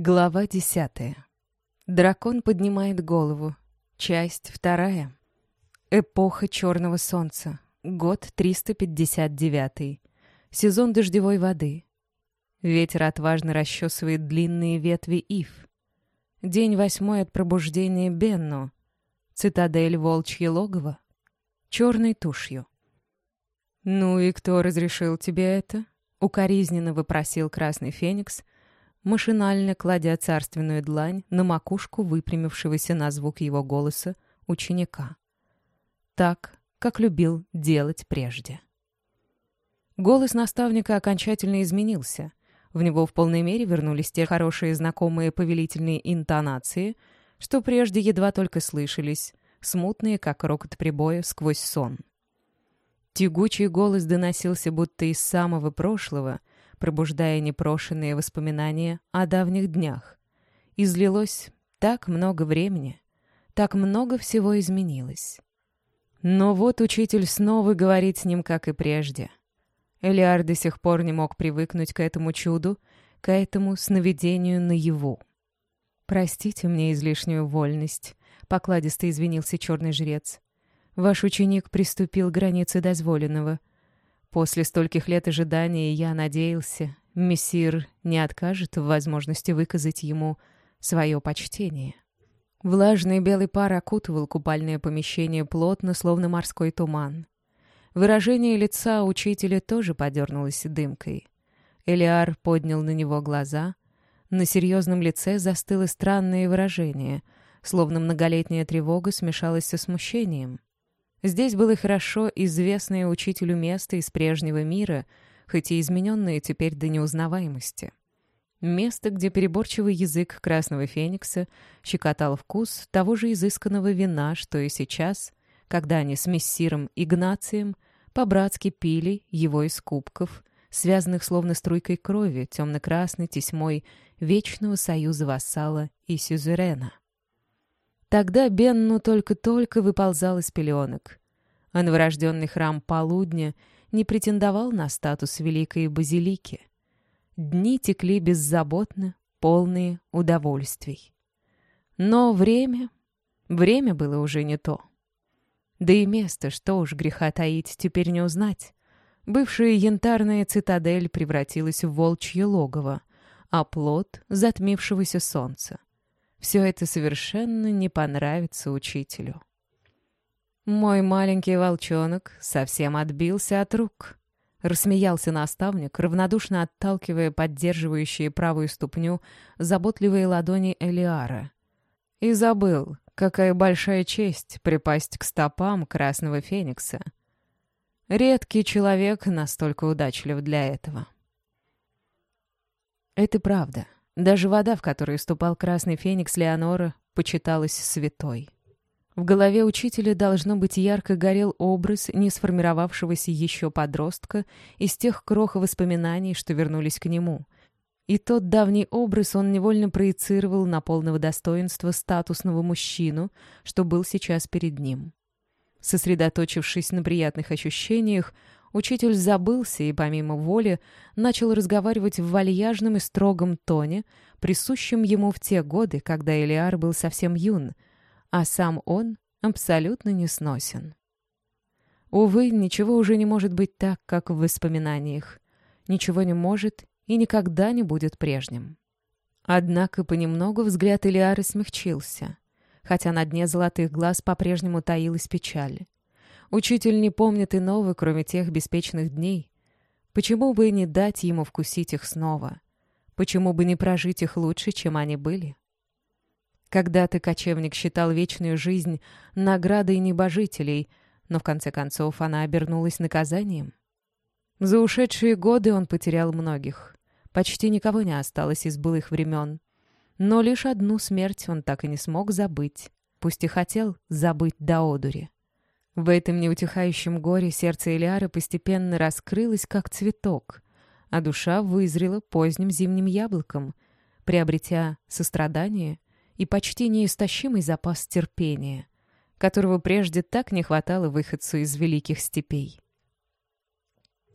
Глава десятая. Дракон поднимает голову. Часть вторая. Эпоха Черного Солнца. Год 359. Сезон дождевой воды. Ветер отважно расчесывает длинные ветви ив. День восьмой от пробуждения Бенну. Цитадель Волчье логово. Черной тушью. «Ну и кто разрешил тебе это?» — укоризненно вопросил Красный Феникс — машинально кладя царственную длань на макушку выпрямившегося на звук его голоса ученика. Так, как любил делать прежде. Голос наставника окончательно изменился. В него в полной мере вернулись те хорошие знакомые повелительные интонации, что прежде едва только слышались, смутные, как рокот прибоя, сквозь сон. Тягучий голос доносился будто из самого прошлого — пробуждая непрошенные воспоминания о давних днях. Излилось так много времени, так много всего изменилось. Но вот учитель снова говорит с ним, как и прежде. Элиар до сих пор не мог привыкнуть к этому чуду, к этому сновидению наяву. «Простите мне излишнюю вольность», — покладисто извинился черный жрец. «Ваш ученик приступил к границе дозволенного. После стольких лет ожидания я надеялся, мессир не откажет в возможности выказать ему свое почтение. Влажный белый пар окутывал купальное помещение плотно, словно морской туман. Выражение лица учителя тоже подернулось дымкой. Элиар поднял на него глаза. На серьезном лице застыло странное выражение, словно многолетняя тревога смешалась со смущением. Здесь было хорошо известное учителю место из прежнего мира, хоть и измененное теперь до неузнаваемости. Место, где переборчивый язык красного феникса щекотал вкус того же изысканного вина, что и сейчас, когда они с мессиром Игнацием по-братски пили его из кубков, связанных словно струйкой крови, темно-красной тесьмой вечного союза вассала и сюзерена. Тогда Бенну только-только выползал из пеленок, а новорожденный храм полудня не претендовал на статус великой базилики. Дни текли беззаботно, полные удовольствий. Но время... Время было уже не то. Да и место, что уж греха таить, теперь не узнать. Бывшая янтарная цитадель превратилась в волчье логово, а плод затмившегося солнца. Все это совершенно не понравится учителю. Мой маленький волчонок совсем отбился от рук. Рассмеялся наставник, равнодушно отталкивая поддерживающие правую ступню заботливые ладони Элиара. И забыл, какая большая честь припасть к стопам Красного Феникса. Редкий человек настолько удачлив для этого. Это правда. Даже вода, в которую ступал красный феникс Леонора, почиталась святой. В голове учителя должно быть ярко горел образ не сформировавшегося еще подростка из тех крох воспоминаний, что вернулись к нему. И тот давний образ он невольно проецировал на полного достоинства статусного мужчину, что был сейчас перед ним. Сосредоточившись на приятных ощущениях, Учитель забылся и, помимо воли, начал разговаривать в вальяжном и строгом тоне, присущем ему в те годы, когда Элиар был совсем юн, а сам он абсолютно не сносен. Увы, ничего уже не может быть так, как в воспоминаниях. Ничего не может и никогда не будет прежним. Однако понемногу взгляд Элиары смягчился, хотя на дне золотых глаз по-прежнему таилась печаль. Учитель не помнит иного, кроме тех беспечных дней. Почему бы и не дать ему вкусить их снова? Почему бы не прожить их лучше, чем они были? Когда-то кочевник считал вечную жизнь наградой небожителей, но в конце концов она обернулась наказанием. За ушедшие годы он потерял многих. Почти никого не осталось из былых времен. Но лишь одну смерть он так и не смог забыть. Пусть и хотел забыть до одури. В этом неутихающем горе сердце Элиары постепенно раскрылось, как цветок, а душа вызрела поздним зимним яблоком, приобретя сострадание и почти неистощимый запас терпения, которого прежде так не хватало выходцу из великих степей.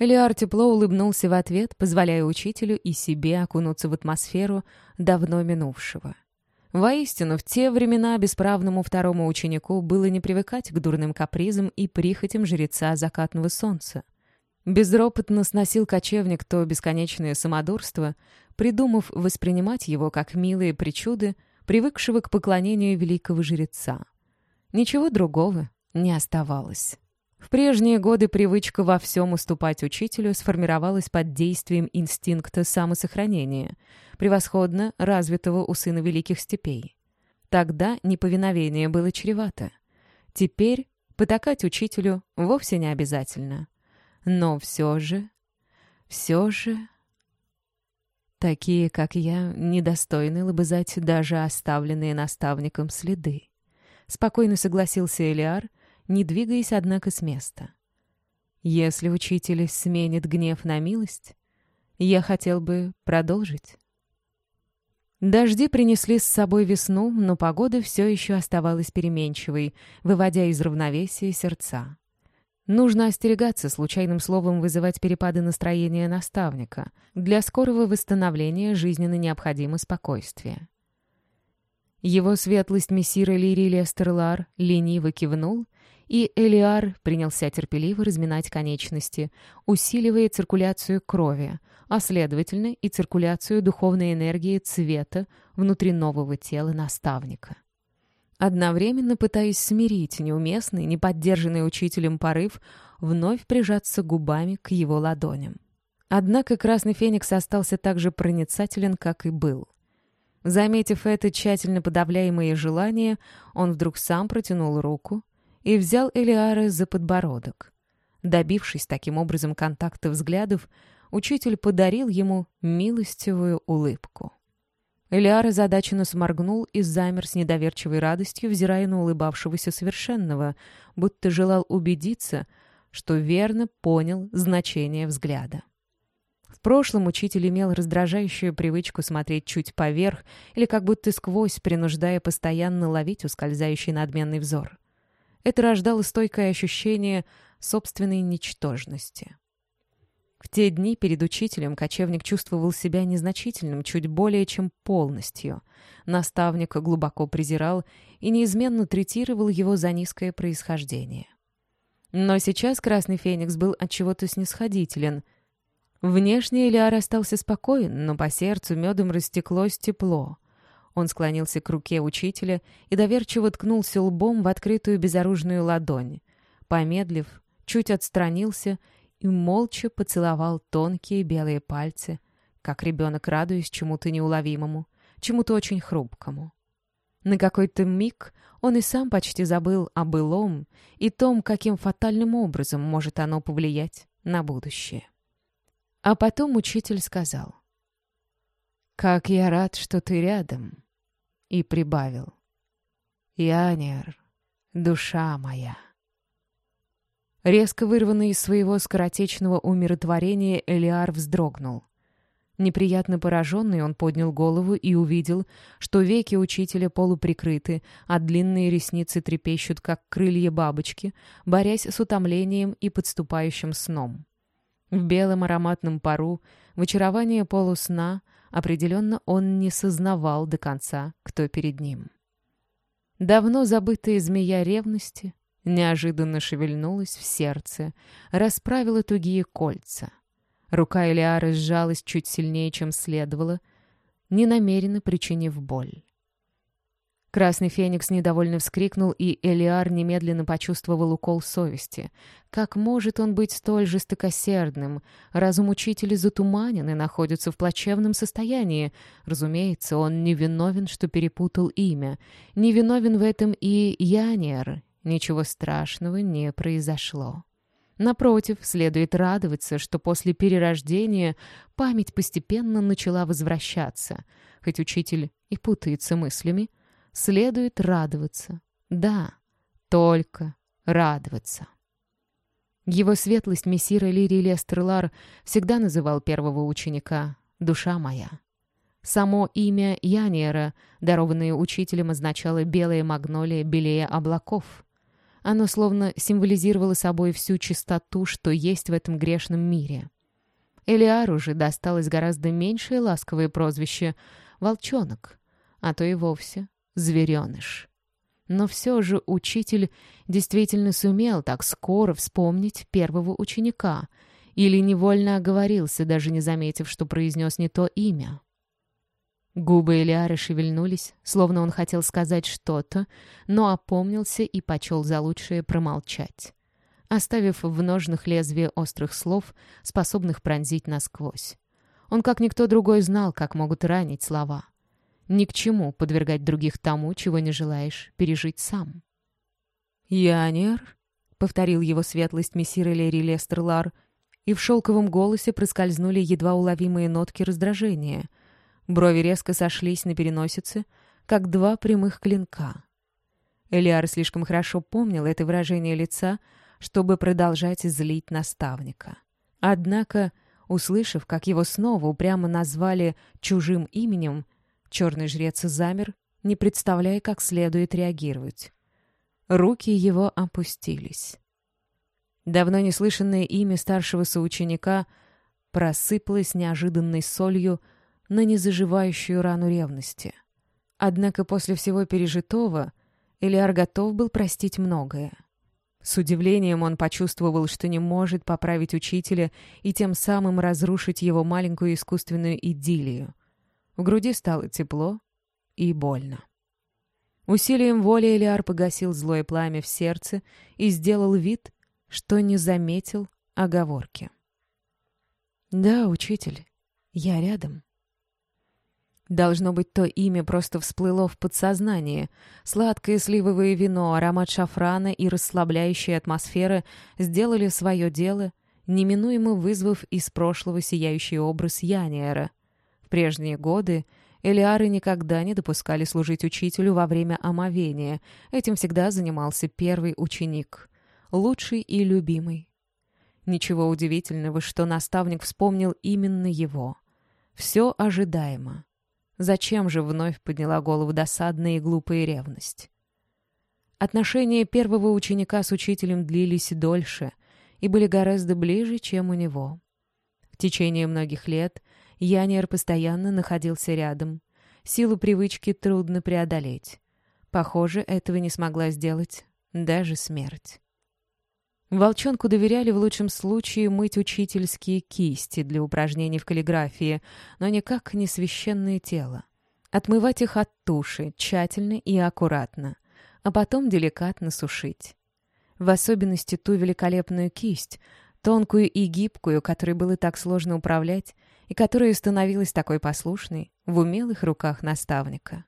Элиар тепло улыбнулся в ответ, позволяя учителю и себе окунуться в атмосферу давно минувшего. Воистину, в те времена бесправному второму ученику было не привыкать к дурным капризам и прихотям жреца закатного солнца. Безропотно сносил кочевник то бесконечное самодурство, придумав воспринимать его как милые причуды, привыкшего к поклонению великого жреца. Ничего другого не оставалось. В прежние годы привычка во всем уступать учителю сформировалась под действием инстинкта самосохранения, превосходно развитого у сына великих степей. Тогда неповиновение было чревато. Теперь потакать учителю вовсе не обязательно. Но все же, все же... Такие, как я, недостойны лобызать даже оставленные наставником следы. Спокойно согласился Элиар — не двигаясь, однако, с места. «Если учитель сменит гнев на милость, я хотел бы продолжить». Дожди принесли с собой весну, но погода все еще оставалась переменчивой, выводя из равновесия сердца. Нужно остерегаться случайным словом вызывать перепады настроения наставника. Для скорого восстановления жизненно необходимо спокойствие. Его светлость мессира Лири Лестерлар лениво кивнул и Элиар принялся терпеливо разминать конечности, усиливая циркуляцию крови, а следовательно и циркуляцию духовной энергии цвета внутри нового тела наставника. Одновременно пытаясь смирить неуместный, неподдержанный учителем порыв, вновь прижаться губами к его ладоням. Однако Красный Феникс остался так же проницателен, как и был. Заметив это тщательно подавляемое желание, он вдруг сам протянул руку, и взял Элиара за подбородок. Добившись таким образом контакта взглядов, учитель подарил ему милостивую улыбку. Элиар озадаченно сморгнул и замер с недоверчивой радостью, взирая на улыбавшегося совершенного, будто желал убедиться, что верно понял значение взгляда. В прошлом учитель имел раздражающую привычку смотреть чуть поверх или как будто сквозь, принуждая постоянно ловить ускользающий надменный взор. Это рождало стойкое ощущение собственной ничтожности. В те дни перед учителем кочевник чувствовал себя незначительным, чуть более чем полностью. Наставник глубоко презирал и неизменно третировал его за низкое происхождение. Но сейчас Красный Феникс был от чего-то снисходителен. Внешне Элиар остался спокоен, но по сердцу медом растеклось тепло. Он склонился к руке учителя и доверчиво ткнулся лбом в открытую безоружную ладонь. Помедлив, чуть отстранился и молча поцеловал тонкие белые пальцы, как ребенок, радуясь чему-то неуловимому, чему-то очень хрупкому. На какой-то миг он и сам почти забыл о былом и том, каким фатальным образом может оно повлиять на будущее. А потом учитель сказал, «Как я рад, что ты рядом!» И прибавил. «Янер, душа моя!» Резко вырванный из своего скоротечного умиротворения, Элиар вздрогнул. Неприятно пораженный, он поднял голову и увидел, что веки учителя полуприкрыты, а длинные ресницы трепещут, как крылья бабочки, борясь с утомлением и подступающим сном. В белом ароматном пару, в очаровании полусна — Определенно он не сознавал до конца, кто перед ним. Давно забытая змея ревности неожиданно шевельнулась в сердце, расправила тугие кольца. Рука Элиары сжалась чуть сильнее, чем следовало, ненамеренно причинив боль. Красный Феникс недовольно вскрикнул, и Элиар немедленно почувствовал укол совести. Как может он быть столь жестокосердным? Разум учителя затуманен и находится в плачевном состоянии. Разумеется, он не виновен, что перепутал имя. Не виновен в этом и Янер. Ничего страшного не произошло. Напротив, следует радоваться, что после перерождения память постепенно начала возвращаться. Хоть учитель и путается мыслями, следует радоваться. Да, только радоваться. Его светлость мессира Лирий Лестерлар всегда называл первого ученика «душа моя». Само имя Яниера, дарованное учителем, означало «белая магнолия белее облаков». Оно словно символизировало собой всю чистоту, что есть в этом грешном мире. Элиару же досталось гораздо меньшее ласковое прозвище «волчонок», а то и вовсе «звереныш». Но все же учитель действительно сумел так скоро вспомнить первого ученика или невольно оговорился, даже не заметив, что произнес не то имя. Губы Элиары шевельнулись, словно он хотел сказать что-то, но опомнился и почел за лучшее промолчать, оставив в ножных лезвие острых слов, способных пронзить насквозь. Он, как никто другой, знал, как могут ранить слова. Ни к чему подвергать других тому, чего не желаешь пережить сам. «Янер?» — повторил его светлость мессир Элери Лестерлар, и в шелковом голосе проскользнули едва уловимые нотки раздражения — Брови резко сошлись на переносице, как два прямых клинка. Элиар слишком хорошо помнил это выражение лица, чтобы продолжать злить наставника. Однако, услышав, как его снова упрямо назвали чужим именем, черный жрец замер, не представляя, как следует реагировать. Руки его опустились. Давно неслышанное имя старшего соученика просыпалось неожиданной солью, на незаживающую рану ревности. Однако после всего пережитого Элиар готов был простить многое. С удивлением он почувствовал, что не может поправить учителя и тем самым разрушить его маленькую искусственную идиллию. В груди стало тепло и больно. Усилием воли Элиар погасил злое пламя в сердце и сделал вид, что не заметил оговорки. «Да, учитель, я рядом». Должно быть, то имя просто всплыло в подсознание. Сладкое сливовое вино, аромат шафрана и расслабляющая атмосфера сделали свое дело, неминуемо вызвав из прошлого сияющий образ Яниера. Прежние годы Элиары никогда не допускали служить учителю во время омовения. Этим всегда занимался первый ученик. Лучший и любимый. Ничего удивительного, что наставник вспомнил именно его. Все ожидаемо. Зачем же вновь подняла голову досадная и глупая ревность? Отношения первого ученика с учителем длились дольше и были гораздо ближе, чем у него. В течение многих лет Янер постоянно находился рядом. Силу привычки трудно преодолеть. Похоже, этого не смогла сделать даже смерть. Волчонку доверяли в лучшем случае мыть учительские кисти для упражнений в каллиграфии, но никак не священное тело. Отмывать их от туши, тщательно и аккуратно, а потом деликатно сушить. В особенности ту великолепную кисть, тонкую и гибкую, которой было так сложно управлять, и которая становилась такой послушной в умелых руках наставника.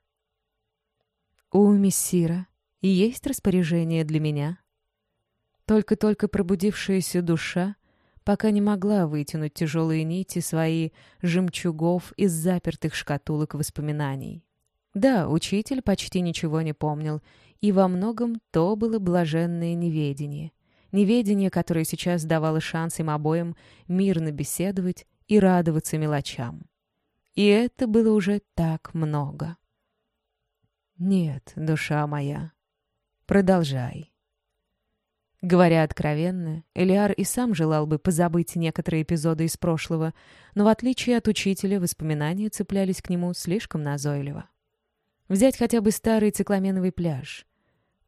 «У мессира есть распоряжение для меня?» Только-только пробудившаяся душа пока не могла вытянуть тяжелые нити свои жемчугов из запертых шкатулок воспоминаний. Да, учитель почти ничего не помнил, и во многом то было блаженное неведение. Неведение, которое сейчас давало шанс им обоим мирно беседовать и радоваться мелочам. И это было уже так много. «Нет, душа моя, продолжай», Говоря откровенно, Элиар и сам желал бы позабыть некоторые эпизоды из прошлого, но в отличие от учителя воспоминания цеплялись к нему слишком назойливо. Взять хотя бы старый цикламеновый пляж.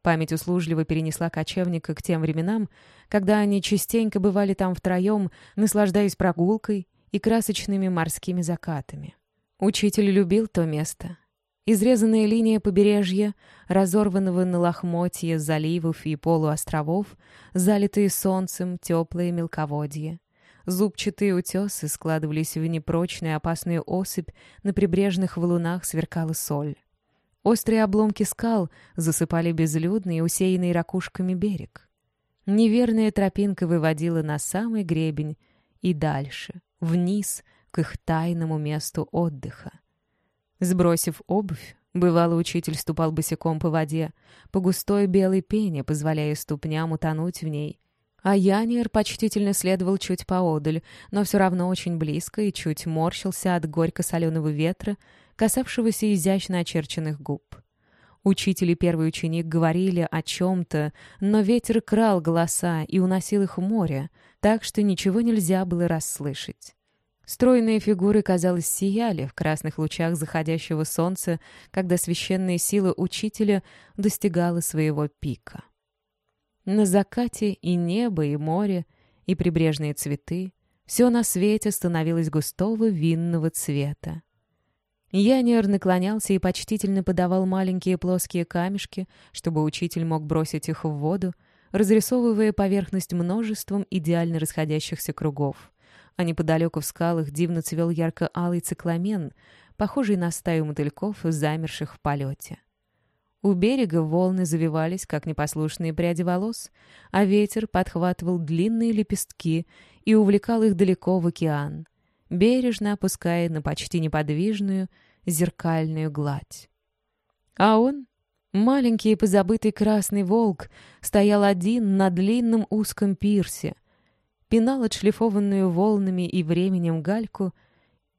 Память услужливо перенесла кочевника к тем временам, когда они частенько бывали там втроем, наслаждаясь прогулкой и красочными морскими закатами. Учитель любил то место, Изрезанная линия побережья, разорванного на лохмотье заливов и полуостровов, залитые солнцем теплые мелководье. Зубчатые утесы складывались в непрочную опасную осыпь, на прибрежных валунах сверкала соль. Острые обломки скал засыпали безлюдный усеянный ракушками берег. Неверная тропинка выводила на самый гребень и дальше, вниз, к их тайному месту отдыха. Сбросив обувь, бывало учитель ступал босиком по воде, по густой белой пене, позволяя ступням утонуть в ней. А Янир почтительно следовал чуть поодаль, но все равно очень близко и чуть морщился от горько-соленого ветра, касавшегося изящно очерченных губ. Учитель и первый ученик говорили о чем-то, но ветер крал голоса и уносил их в море, так что ничего нельзя было расслышать. Стройные фигуры, казалось, сияли в красных лучах заходящего солнца, когда священная сила учителя достигала своего пика. На закате и небо, и море, и прибрежные цветы — все на свете становилось густого винного цвета. Янер наклонялся и почтительно подавал маленькие плоские камешки, чтобы учитель мог бросить их в воду, разрисовывая поверхность множеством идеально расходящихся кругов — а неподалеку в скалах дивно цвел ярко-алый цикламен, похожий на стаю мотыльков, замерших в полете. У берега волны завивались, как непослушные пряди волос, а ветер подхватывал длинные лепестки и увлекал их далеко в океан, бережно опуская на почти неподвижную зеркальную гладь. А он, маленький и позабытый красный волк, стоял один на длинном узком пирсе, пинал отшлифованную волнами и временем гальку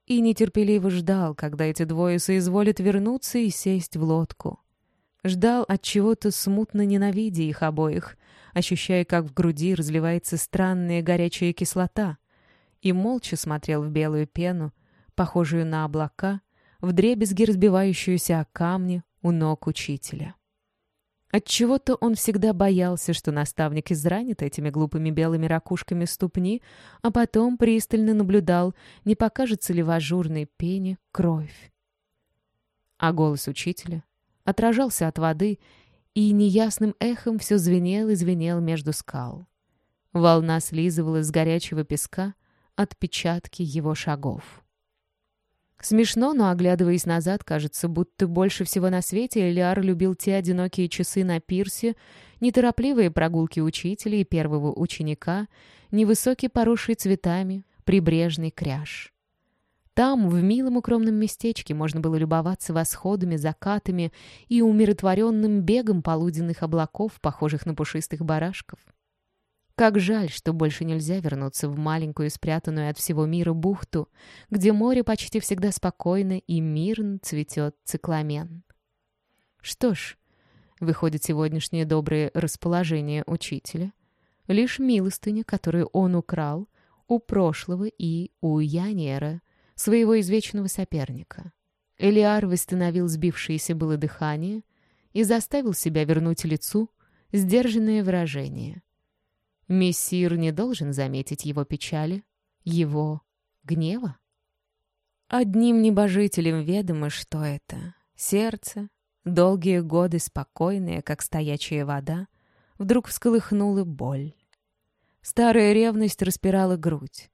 и нетерпеливо ждал, когда эти двое соизволят вернуться и сесть в лодку. Ждал от чего-то смутно ненавидя их обоих, ощущая, как в груди разливается странная горячая кислота, и молча смотрел в белую пену, похожую на облака, вдребезги разбивающуюся о камни у ног учителя. Отчего-то он всегда боялся, что наставник изранит этими глупыми белыми ракушками ступни, а потом пристально наблюдал, не покажется ли в ажурной пене кровь. А голос учителя отражался от воды, и неясным эхом все звенел и звенел между скал. Волна слизывала с горячего песка отпечатки его шагов. Смешно, но, оглядываясь назад, кажется, будто больше всего на свете Элиар любил те одинокие часы на пирсе, неторопливые прогулки учителя и первого ученика, невысокий поросший цветами, прибрежный кряж. Там, в милом укромном местечке, можно было любоваться восходами, закатами и умиротворенным бегом полуденных облаков, похожих на пушистых барашков. Как жаль, что больше нельзя вернуться в маленькую спрятанную от всего мира бухту, где море почти всегда спокойно и мирно цветет цикламен. Что ж, выходит сегодняшнее доброе расположение учителя. Лишь милостыня, которую он украл у прошлого и у Янера, своего извечного соперника. Элиар восстановил сбившееся было дыхание и заставил себя вернуть лицу сдержанное выражение — Мессир не должен заметить его печали, его гнева. Одним небожителем ведомо, что это. Сердце, долгие годы спокойное, как стоячая вода, вдруг всколыхнула боль. Старая ревность распирала грудь.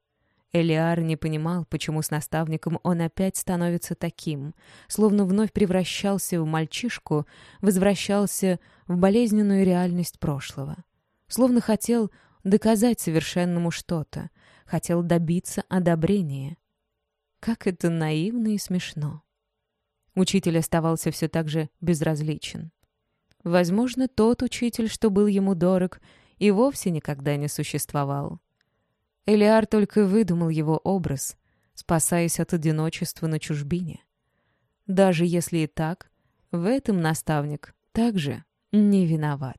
Элиар не понимал, почему с наставником он опять становится таким, словно вновь превращался в мальчишку, возвращался в болезненную реальность прошлого. Словно хотел доказать совершенному что-то, хотел добиться одобрения. Как это наивно и смешно. Учитель оставался все так же безразличен. Возможно, тот учитель, что был ему дорог, и вовсе никогда не существовал. Элиар только выдумал его образ, спасаясь от одиночества на чужбине. Даже если и так, в этом наставник также не виноват.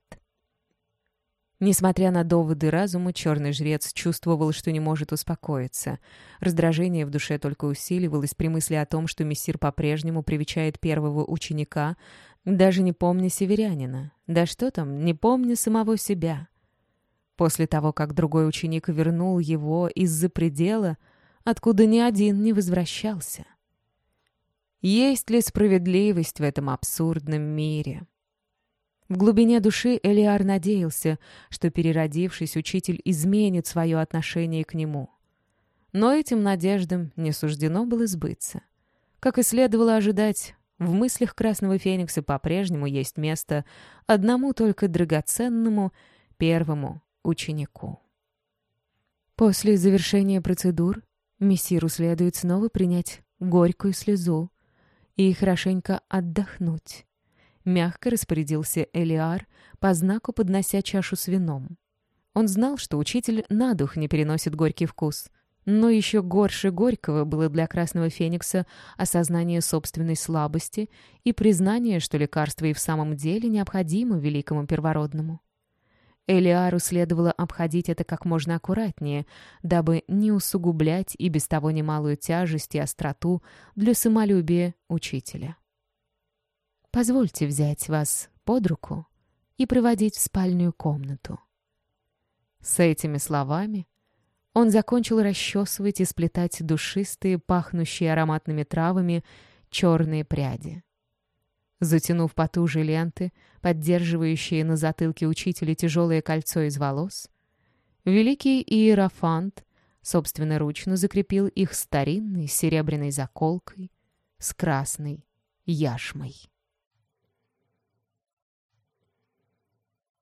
Несмотря на доводы разума, черный жрец чувствовал, что не может успокоиться. Раздражение в душе только усиливалось при мысли о том, что мессир по-прежнему привечает первого ученика, даже не помня северянина. Да что там, не помня самого себя. После того, как другой ученик вернул его из-за предела, откуда ни один не возвращался. Есть ли справедливость в этом абсурдном мире? В глубине души Элиар надеялся, что, переродившись, учитель изменит свое отношение к нему. Но этим надеждам не суждено было сбыться. Как и следовало ожидать, в мыслях Красного Феникса по-прежнему есть место одному только драгоценному первому ученику. После завершения процедур мессиру следует снова принять горькую слезу и хорошенько отдохнуть. Мягко распорядился Элиар, по знаку поднося чашу с вином. Он знал, что учитель на дух не переносит горький вкус, Но еще горше Горького было для Красного Феникса осознание собственной слабости и признание, что лекарство и в самом деле необходимо великому первородному. Элиару следовало обходить это как можно аккуратнее, дабы не усугублять и без того немалую тяжесть и остроту для самолюбия учителя. «Позвольте взять вас под руку и проводить в спальную комнату». С этими словами он закончил расчесывать и сплетать душистые, пахнущие ароматными травами, черные пряди. Затянув потуже ленты, поддерживающие на затылке учителя тяжелое кольцо из волос, великий иерофант собственноручно закрепил их старинной серебряной заколкой с красной яшмой.